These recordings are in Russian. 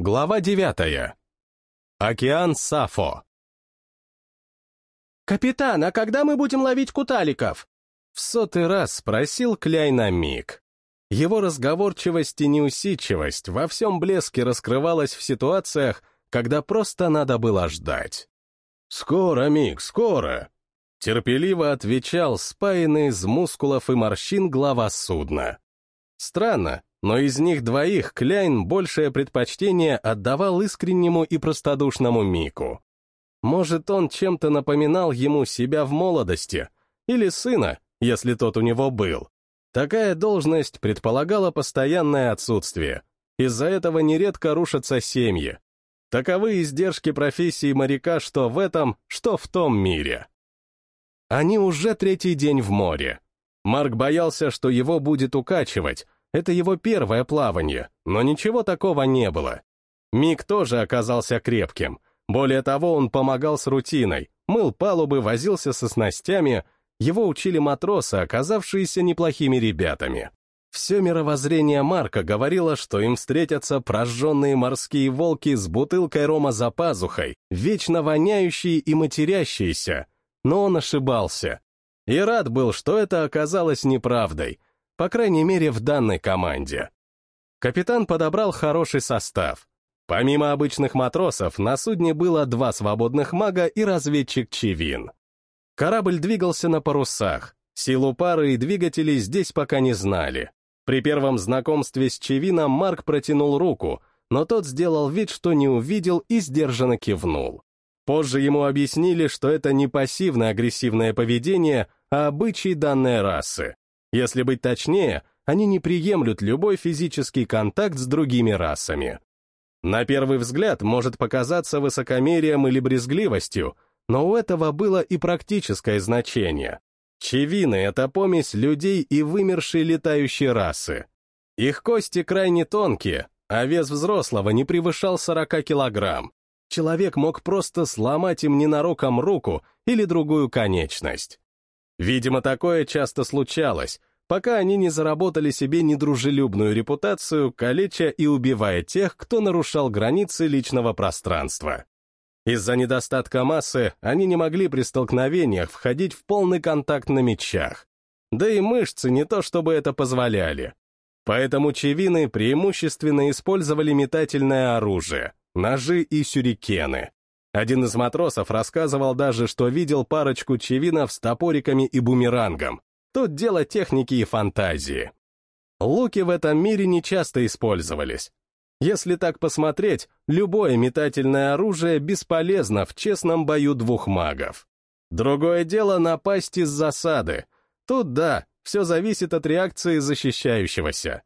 Глава девятая. Океан Сафо. «Капитан, а когда мы будем ловить куталиков?» В сотый раз спросил Кляйна Мик. Его разговорчивость и неусидчивость во всем блеске раскрывалась в ситуациях, когда просто надо было ждать. «Скоро, Мик, скоро!» Терпеливо отвечал спаянный из мускулов и морщин глава судна. Странно, но из них двоих Кляйн большее предпочтение отдавал искреннему и простодушному Мику. Может, он чем-то напоминал ему себя в молодости, или сына, если тот у него был. Такая должность предполагала постоянное отсутствие. Из-за этого нередко рушатся семьи. Таковы издержки профессии моряка что в этом, что в том мире. Они уже третий день в море. Марк боялся, что его будет укачивать, это его первое плавание, но ничего такого не было. Мик тоже оказался крепким. Более того, он помогал с рутиной, мыл палубы, возился со снастями, его учили матросы, оказавшиеся неплохими ребятами. Все мировоззрение Марка говорило, что им встретятся прожженные морские волки с бутылкой рома за пазухой, вечно воняющие и матерящиеся. Но он ошибался. И рад был, что это оказалось неправдой, по крайней мере, в данной команде. Капитан подобрал хороший состав. Помимо обычных матросов, на судне было два свободных мага и разведчик Чивин. Корабль двигался на парусах. Силу пары и двигателей здесь пока не знали. При первом знакомстве с Чевином Марк протянул руку, но тот сделал вид, что не увидел и сдержанно кивнул. Позже ему объяснили, что это не пассивное агрессивное поведение, а обычай данной расы. Если быть точнее, они не приемлют любой физический контакт с другими расами. На первый взгляд может показаться высокомерием или брезгливостью, но у этого было и практическое значение. Чевины — это помесь людей и вымершей летающей расы. Их кости крайне тонкие, а вес взрослого не превышал 40 килограмм. Человек мог просто сломать им ненароком руку или другую конечность. Видимо, такое часто случалось, пока они не заработали себе недружелюбную репутацию, калеча и убивая тех, кто нарушал границы личного пространства. Из-за недостатка массы они не могли при столкновениях входить в полный контакт на мечах. Да и мышцы не то чтобы это позволяли. Поэтому чевины преимущественно использовали метательное оружие, ножи и сюрикены. Один из матросов рассказывал даже, что видел парочку чевинов с топориками и бумерангом. Тут дело техники и фантазии. Луки в этом мире не часто использовались. Если так посмотреть, любое метательное оружие бесполезно в честном бою двух магов. Другое дело напасть из засады. Тут да, все зависит от реакции защищающегося.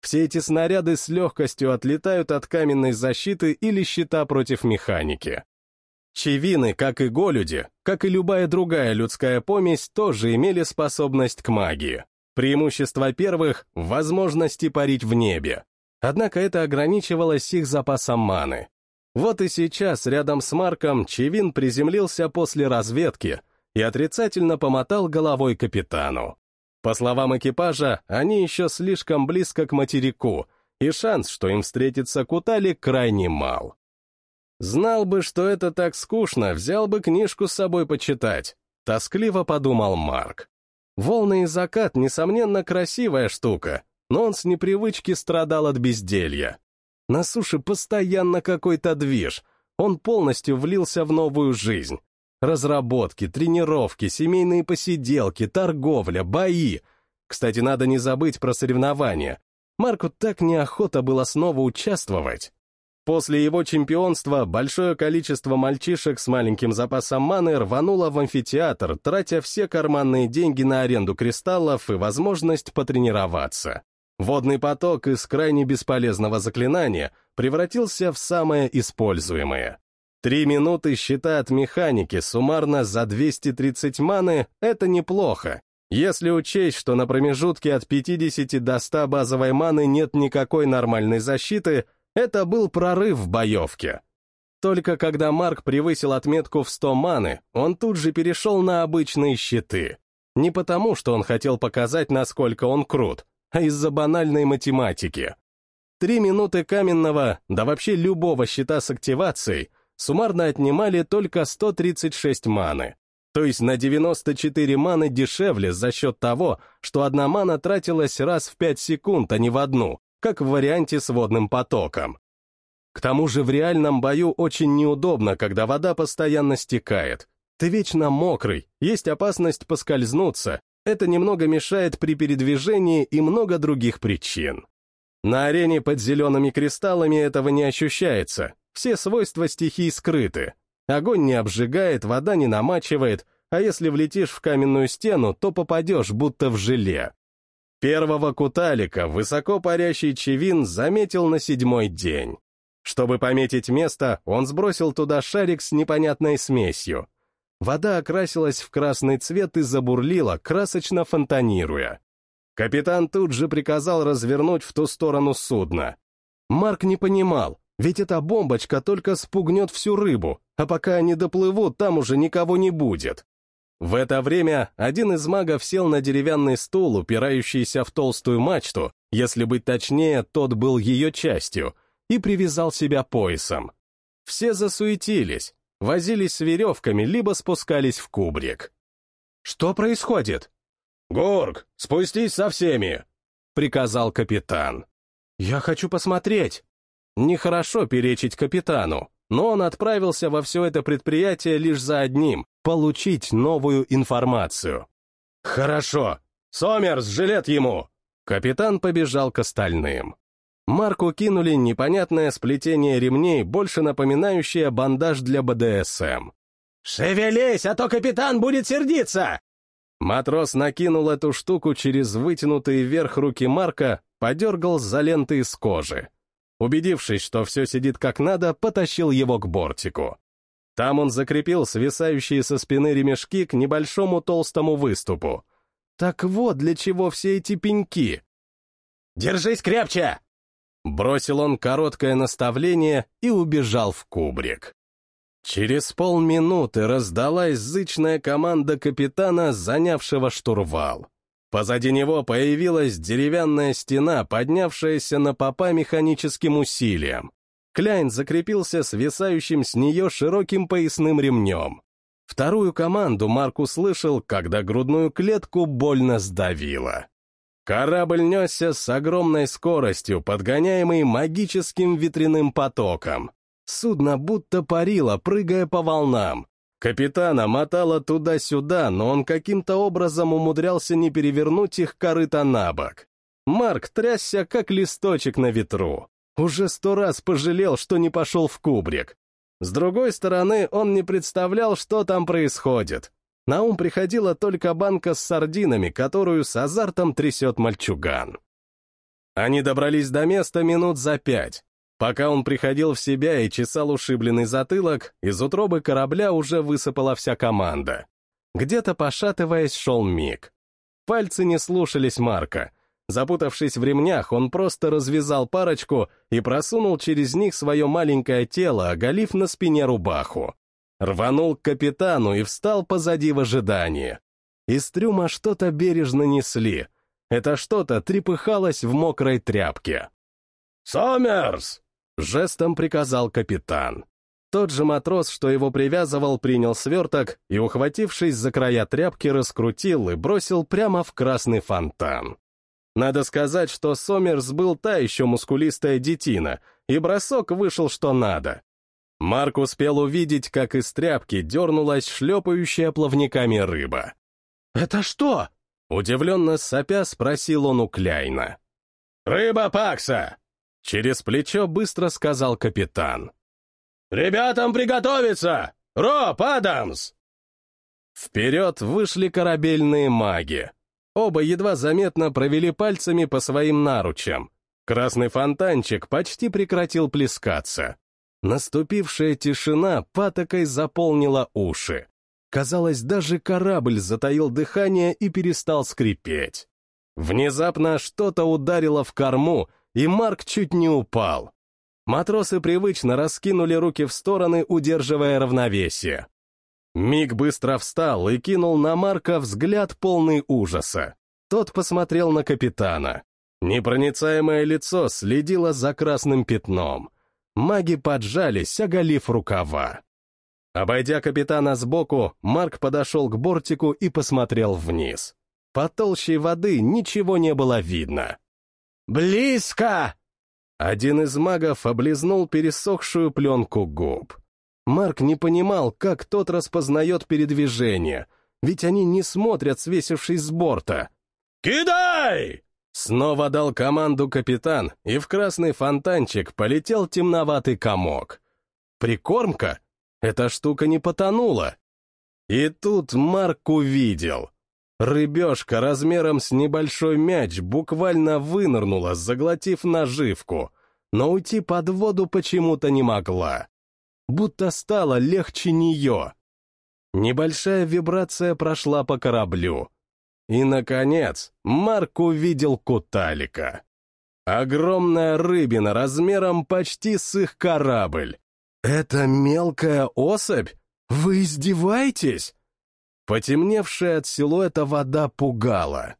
Все эти снаряды с легкостью отлетают от каменной защиты или щита против механики. Чевины, как и голюди, как и любая другая людская помесь, тоже имели способность к магии. Преимущество первых — возможности парить в небе. Однако это ограничивалось их запасом маны. Вот и сейчас рядом с Марком Чевин приземлился после разведки и отрицательно помотал головой капитану. По словам экипажа, они еще слишком близко к материку, и шанс, что им встретится Кутали, крайне мал. Знал бы, что это так скучно, взял бы книжку с собой почитать. Тоскливо подумал Марк. Волны и закат, несомненно, красивая штука, но он с непривычки страдал от безделья. На суше постоянно какой-то движ, он полностью влился в новую жизнь. Разработки, тренировки, семейные посиделки, торговля, бои. Кстати, надо не забыть про соревнования. Марку так неохота было снова участвовать. После его чемпионства большое количество мальчишек с маленьким запасом маны рвануло в амфитеатр, тратя все карманные деньги на аренду кристаллов и возможность потренироваться. Водный поток из крайне бесполезного заклинания превратился в самое используемое. Три минуты счета от механики суммарно за 230 маны — это неплохо. Если учесть, что на промежутке от 50 до 100 базовой маны нет никакой нормальной защиты — это был прорыв в боевке. Только когда Марк превысил отметку в 100 маны, он тут же перешел на обычные щиты. Не потому, что он хотел показать, насколько он крут, а из-за банальной математики. Три минуты каменного, да вообще любого щита с активацией, суммарно отнимали только 136 маны. То есть на 94 маны дешевле за счет того, что одна мана тратилась раз в 5 секунд, а не в одну, как в варианте с водным потоком. К тому же в реальном бою очень неудобно, когда вода постоянно стекает. Ты вечно мокрый, есть опасность поскользнуться, это немного мешает при передвижении и много других причин. На арене под зелеными кристаллами этого не ощущается, все свойства стихий скрыты. Огонь не обжигает, вода не намачивает, а если влетишь в каменную стену, то попадешь будто в желе. Первого куталика высоко парящий Чевин заметил на седьмой день. Чтобы пометить место, он сбросил туда шарик с непонятной смесью. Вода окрасилась в красный цвет и забурлила, красочно фонтанируя. Капитан тут же приказал развернуть в ту сторону судно. Марк не понимал, ведь эта бомбочка только спугнет всю рыбу, а пока они доплывут, там уже никого не будет. В это время один из магов сел на деревянный стул, упирающийся в толстую мачту, если быть точнее, тот был ее частью, и привязал себя поясом. Все засуетились, возились с веревками, либо спускались в кубрик. «Что происходит?» «Горг, спустись со всеми!» — приказал капитан. «Я хочу посмотреть!» Нехорошо перечить капитану, но он отправился во все это предприятие лишь за одним — получить новую информацию. «Хорошо! Сомерс, жилет ему!» Капитан побежал к остальным. Марку кинули непонятное сплетение ремней, больше напоминающее бандаж для БДСМ. «Шевелись, а то капитан будет сердиться!» Матрос накинул эту штуку через вытянутые вверх руки Марка, подергал за ленты из кожи. Убедившись, что все сидит как надо, потащил его к бортику. Там он закрепил свисающие со спины ремешки к небольшому толстому выступу. Так вот для чего все эти пеньки. «Держись крепче!» Бросил он короткое наставление и убежал в кубрик. Через полминуты раздалась зычная команда капитана, занявшего штурвал. Позади него появилась деревянная стена, поднявшаяся на попа механическим усилием. Кляйн закрепился свисающим с нее широким поясным ремнем. Вторую команду Марк услышал, когда грудную клетку больно сдавило. Корабль несся с огромной скоростью, подгоняемый магическим ветряным потоком. Судно будто парило, прыгая по волнам. Капитана мотало туда-сюда, но он каким-то образом умудрялся не перевернуть их корыто на бок. Марк трясся, как листочек на ветру. Уже сто раз пожалел, что не пошел в кубрик. С другой стороны, он не представлял, что там происходит. На ум приходила только банка с сардинами, которую с азартом трясет мальчуган. Они добрались до места минут за пять. Пока он приходил в себя и чесал ушибленный затылок, из утробы корабля уже высыпала вся команда. Где-то, пошатываясь, шел миг. Пальцы не слушались Марка. Запутавшись в ремнях, он просто развязал парочку и просунул через них свое маленькое тело, оголив на спине рубаху. Рванул к капитану и встал позади в ожидании. Из трюма что-то бережно несли. Это что-то трепыхалось в мокрой тряпке. «Сомерс!» Жестом приказал капитан. Тот же матрос, что его привязывал, принял сверток и, ухватившись за края тряпки, раскрутил и бросил прямо в красный фонтан. Надо сказать, что Сомерс был та еще мускулистая детина, и бросок вышел что надо. Марк успел увидеть, как из тряпки дернулась шлепающая плавниками рыба. «Это что?» — удивленно сопя спросил он у Кляйна. «Рыба Пакса!» Через плечо быстро сказал капитан. «Ребятам приготовиться! Роб, Адамс!» Вперед вышли корабельные маги. Оба едва заметно провели пальцами по своим наручам. Красный фонтанчик почти прекратил плескаться. Наступившая тишина патокой заполнила уши. Казалось, даже корабль затаил дыхание и перестал скрипеть. Внезапно что-то ударило в корму, и Марк чуть не упал. Матросы привычно раскинули руки в стороны, удерживая равновесие. Миг быстро встал и кинул на Марка взгляд полный ужаса. Тот посмотрел на капитана. Непроницаемое лицо следило за красным пятном. Маги поджались, оголив рукава. Обойдя капитана сбоку, Марк подошел к бортику и посмотрел вниз. По толще воды ничего не было видно. «Близко!» Один из магов облизнул пересохшую пленку губ. Марк не понимал, как тот распознает передвижение, ведь они не смотрят, свесившись с борта. «Кидай!» Снова дал команду капитан, и в красный фонтанчик полетел темноватый комок. Прикормка? Эта штука не потонула. И тут Марк увидел. Рыбешка размером с небольшой мяч буквально вынырнула, заглотив наживку, но уйти под воду почему-то не могла. Будто стало легче нее. Небольшая вибрация прошла по кораблю. И, наконец, Марк увидел Куталика. Огромная рыбина размером почти с их корабль. Это мелкая особь? Вы издеваетесь? Потемневшая от силуэта вода пугала.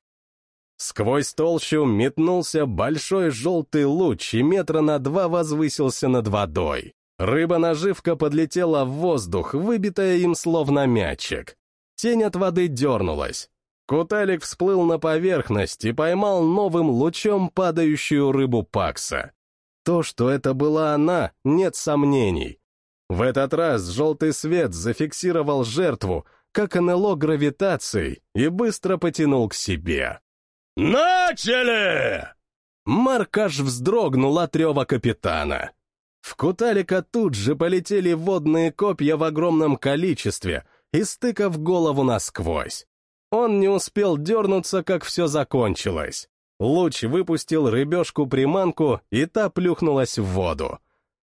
Сквозь толщу метнулся большой желтый луч и метра на два возвысился над водой. Рыба-наживка подлетела в воздух, выбитая им словно мячик. Тень от воды дернулась. Куталик всплыл на поверхность и поймал новым лучом падающую рыбу Пакса. То, что это была она, нет сомнений. В этот раз желтый свет зафиксировал жертву, как НЛО гравитацией, и быстро потянул к себе. «Начали!» Марк аж вздрогнул от рева капитана. В Куталика тут же полетели водные копья в огромном количестве, и стыкав голову насквозь. Он не успел дернуться, как все закончилось. Луч выпустил рыбешку-приманку, и та плюхнулась в воду.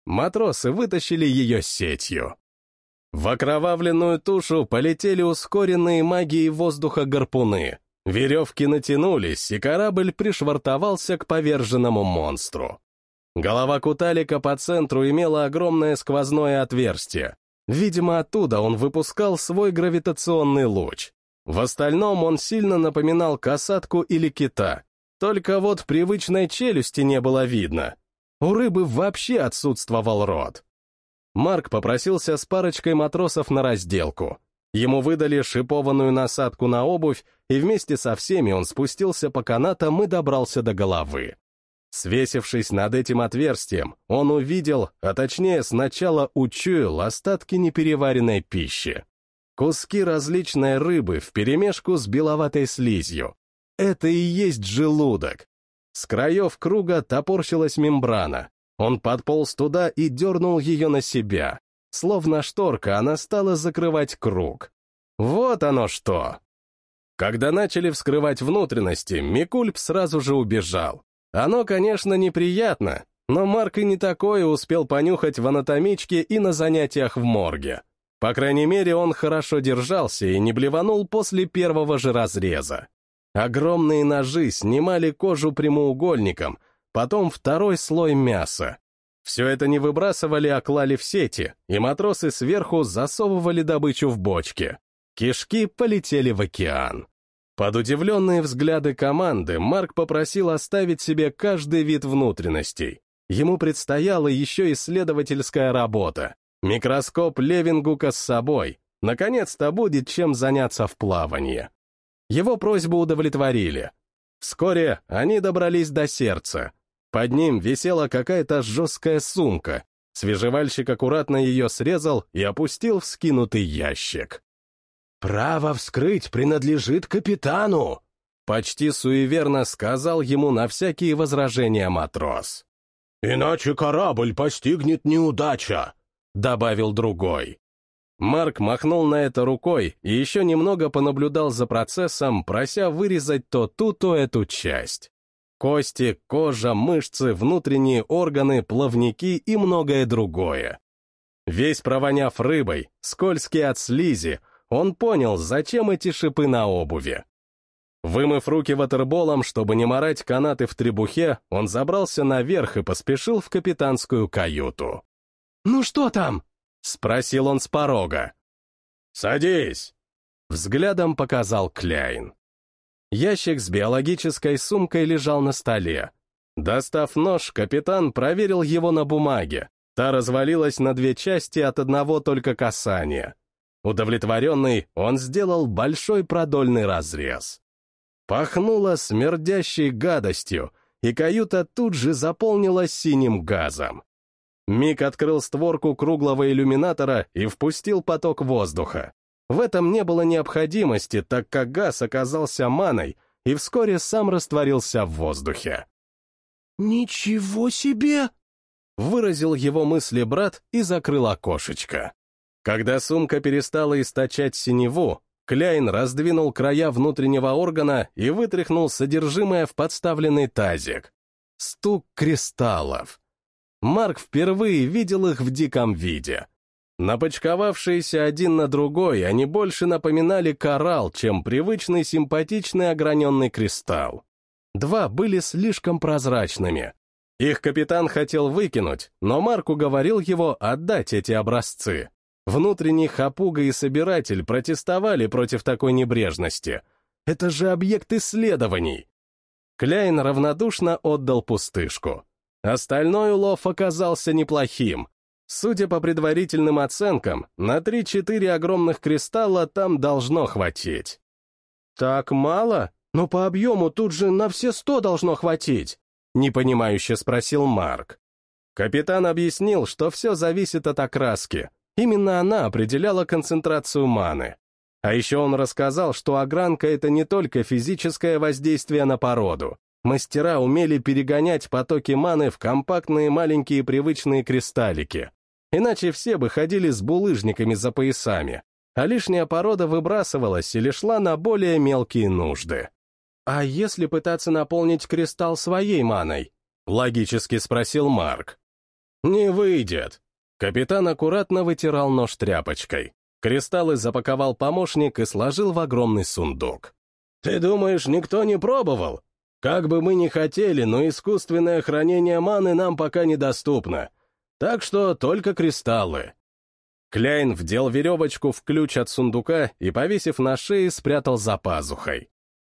Матросы вытащили ее сетью. В окровавленную тушу полетели ускоренные магией воздуха гарпуны. Веревки натянулись, и корабль пришвартовался к поверженному монстру. Голова Куталика по центру имела огромное сквозное отверстие. Видимо, оттуда он выпускал свой гравитационный луч. В остальном он сильно напоминал касатку или кита. Только вот привычной челюсти не было видно. У рыбы вообще отсутствовал рот. Марк попросился с парочкой матросов на разделку. Ему выдали шипованную насадку на обувь, и вместе со всеми он спустился по канатам и добрался до головы. Свесившись над этим отверстием, он увидел, а точнее сначала учуял остатки непереваренной пищи. Куски различной рыбы вперемешку с беловатой слизью. Это и есть желудок. С краев круга топорщилась мембрана, он подполз туда и дернул ее на себя. Словно шторка, она стала закрывать круг. Вот оно что! Когда начали вскрывать внутренности, Микульп сразу же убежал. Оно, конечно, неприятно, но Марк и не такое успел понюхать в анатомичке и на занятиях в морге. По крайней мере, он хорошо держался и не блеванул после первого же разреза. Огромные ножи снимали кожу прямоугольником, потом второй слой мяса. Все это не выбрасывали, а клали в сети, и матросы сверху засовывали добычу в бочки. Кишки полетели в океан. Под удивленные взгляды команды Марк попросил оставить себе каждый вид внутренностей. Ему предстояла еще исследовательская работа. Микроскоп Левингука с собой. Наконец-то будет чем заняться в плавании. Его просьбу удовлетворили. Вскоре они добрались до сердца, под ним висела какая-то жесткая сумка. Свежевальщик аккуратно ее срезал и опустил в скинутый ящик. «Право вскрыть принадлежит капитану!» Почти суеверно сказал ему на всякие возражения матрос. «Иначе корабль постигнет неудача», — добавил другой. Марк махнул на это рукой и еще немного понаблюдал за процессом, прося вырезать то ту, то эту часть. Кости, кожа, мышцы, внутренние органы, плавники и многое другое. Весь провоняв рыбой, скользкий от слизи, он понял, зачем эти шипы на обуви. Вымыв руки ватерболом, чтобы не морать канаты в требухе, он забрался наверх и поспешил в капитанскую каюту. «Ну что там?» — спросил он с порога. «Садись!» — взглядом показал Кляйн. Ящик с биологической сумкой лежал на столе. Достав нож, капитан проверил его на бумаге. Та развалилась на две части от одного только касания. Удовлетворенный, он сделал большой продольный разрез. Пахнуло смердящей гадостью, и каюта тут же заполнилась синим газом. Мик открыл створку круглого иллюминатора и впустил поток воздуха. В этом не было необходимости, так как газ оказался маной и вскоре сам растворился в воздухе. «Ничего себе!» — выразил его мысли брат и закрыл окошечко. Когда сумка перестала источать синеву, Кляйн раздвинул края внутреннего органа и вытряхнул содержимое в подставленный тазик. Стук кристаллов. Марк впервые видел их в диком виде. Напочковавшиеся один на другой, они больше напоминали коралл, чем привычный симпатичный ограненный кристалл. Два были слишком прозрачными. Их капитан хотел выкинуть, но Марк уговорил его отдать эти образцы. Внутренний хапуга и собиратель протестовали против такой небрежности. Это же объект исследований. Кляйн равнодушно отдал пустышку. Остальной улов оказался неплохим. Судя по предварительным оценкам, на 3-4 огромных кристалла там должно хватить. «Так мало? Но по объему тут же на все сто должно хватить», — непонимающе спросил Марк. Капитан объяснил, что все зависит от окраски. Именно она определяла концентрацию маны. А еще он рассказал, что огранка — это не только физическое воздействие на породу. Мастера умели перегонять потоки маны в компактные маленькие привычные кристаллики. Иначе все бы ходили с булыжниками за поясами, а лишняя порода выбрасывалась или шла на более мелкие нужды. «А если пытаться наполнить кристалл своей маной?» — логически спросил Марк. «Не выйдет», Капитан аккуратно вытирал нож тряпочкой. Кристаллы запаковал помощник и сложил в огромный сундук. «Ты думаешь, никто не пробовал? Как бы мы ни хотели, но искусственное хранение маны нам пока недоступно. Так что только кристаллы». Кляйн вдел веревочку в ключ от сундука и, повесив на шее, спрятал за пазухой.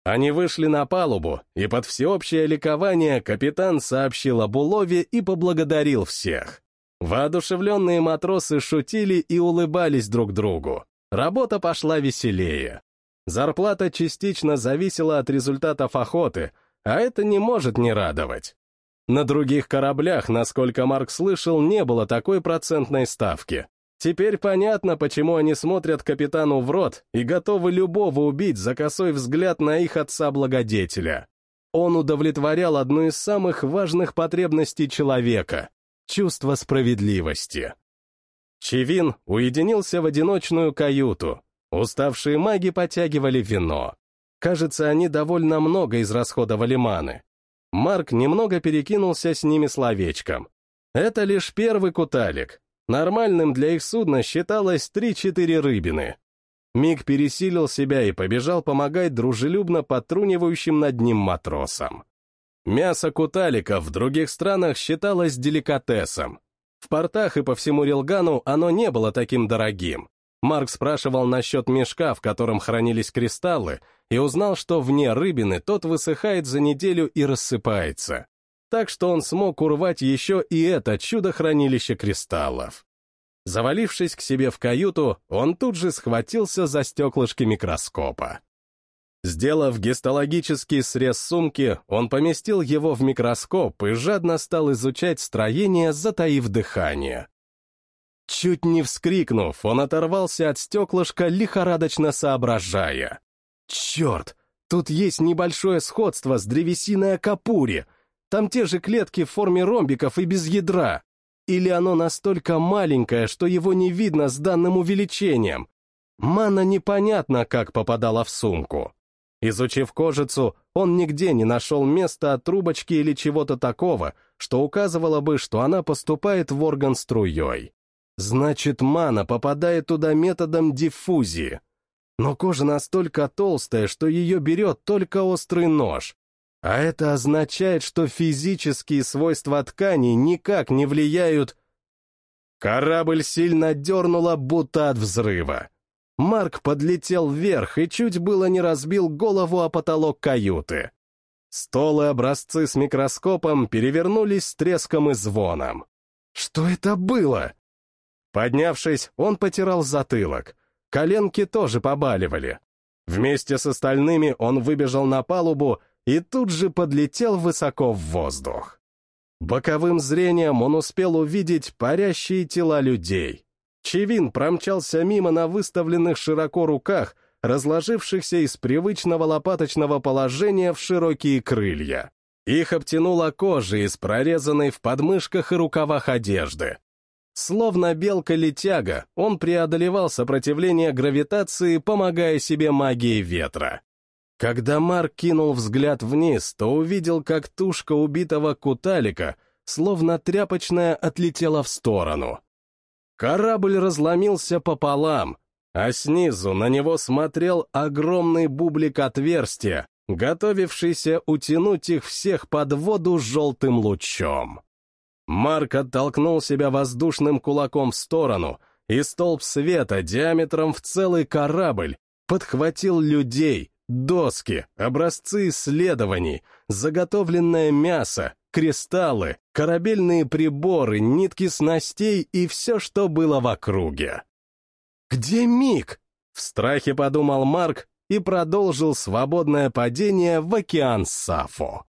Они вышли на палубу, и под всеобщее ликование капитан сообщил об улове и поблагодарил всех. Воодушевленные матросы шутили и улыбались друг другу. Работа пошла веселее. Зарплата частично зависела от результатов охоты, а это не может не радовать. На других кораблях, насколько Марк слышал, не было такой процентной ставки. Теперь понятно, почему они смотрят капитану в рот и готовы любого убить за косой взгляд на их отца-благодетеля. Он удовлетворял одну из самых важных потребностей человека чувство справедливости. Чевин уединился в одиночную каюту. Уставшие маги потягивали вино. Кажется, они довольно много израсходовали маны. Марк немного перекинулся с ними словечком. Это лишь первый куталик. Нормальным для их судна считалось 3-4 рыбины. Миг пересилил себя и побежал помогать дружелюбно подтрунивающим над ним матросам. Мясо куталика в других странах считалось деликатесом. В портах и по всему Рилгану оно не было таким дорогим. Марк спрашивал насчет мешка, в котором хранились кристаллы, и узнал, что вне рыбины тот высыхает за неделю и рассыпается. Так что он смог урвать еще и это чудо-хранилище кристаллов. Завалившись к себе в каюту, он тут же схватился за стеклышки микроскопа. Сделав гистологический срез сумки, он поместил его в микроскоп и жадно стал изучать строение, затаив дыхание. Чуть не вскрикнув, он оторвался от стеклышка, лихорадочно соображая. «Черт, тут есть небольшое сходство с древесиной Акапури. Там те же клетки в форме ромбиков и без ядра. Или оно настолько маленькое, что его не видно с данным увеличением. Мана непонятно, как попадала в сумку. Изучив кожицу, он нигде не нашел места от трубочки или чего-то такого, что указывало бы, что она поступает в орган струей. Значит, мана попадает туда методом диффузии. Но кожа настолько толстая, что ее берет только острый нож. А это означает, что физические свойства тканей никак не влияют... Корабль сильно дернуло, будто от взрыва. Марк подлетел вверх и чуть было не разбил голову о потолок каюты. Стол и образцы с микроскопом перевернулись с треском и звоном. Что это было? Поднявшись, он потирал затылок. Коленки тоже побаливали. Вместе с остальными он выбежал на палубу и тут же подлетел высоко в воздух. Боковым зрением он успел увидеть парящие тела людей. Чевин промчался мимо на выставленных широко руках, разложившихся из привычного лопаточного положения в широкие крылья. Их обтянула кожа из прорезанной в подмышках и рукавах одежды. Словно белка-летяга, он преодолевал сопротивление гравитации, помогая себе магией ветра. Когда Марк кинул взгляд вниз, то увидел, как тушка убитого куталика, словно тряпочная, отлетела в сторону. Корабль разломился пополам, а снизу на него смотрел огромный бублик отверстия, готовившийся утянуть их всех под воду желтым лучом. Марк оттолкнул себя воздушным кулаком в сторону, и столб света диаметром в целый корабль подхватил людей, доски, образцы исследований, заготовленное мясо, кристаллы, корабельные приборы, нитки снастей и все, что было в округе. «Где Мик?» — в страхе подумал Марк и продолжил свободное падение в океан Сафо.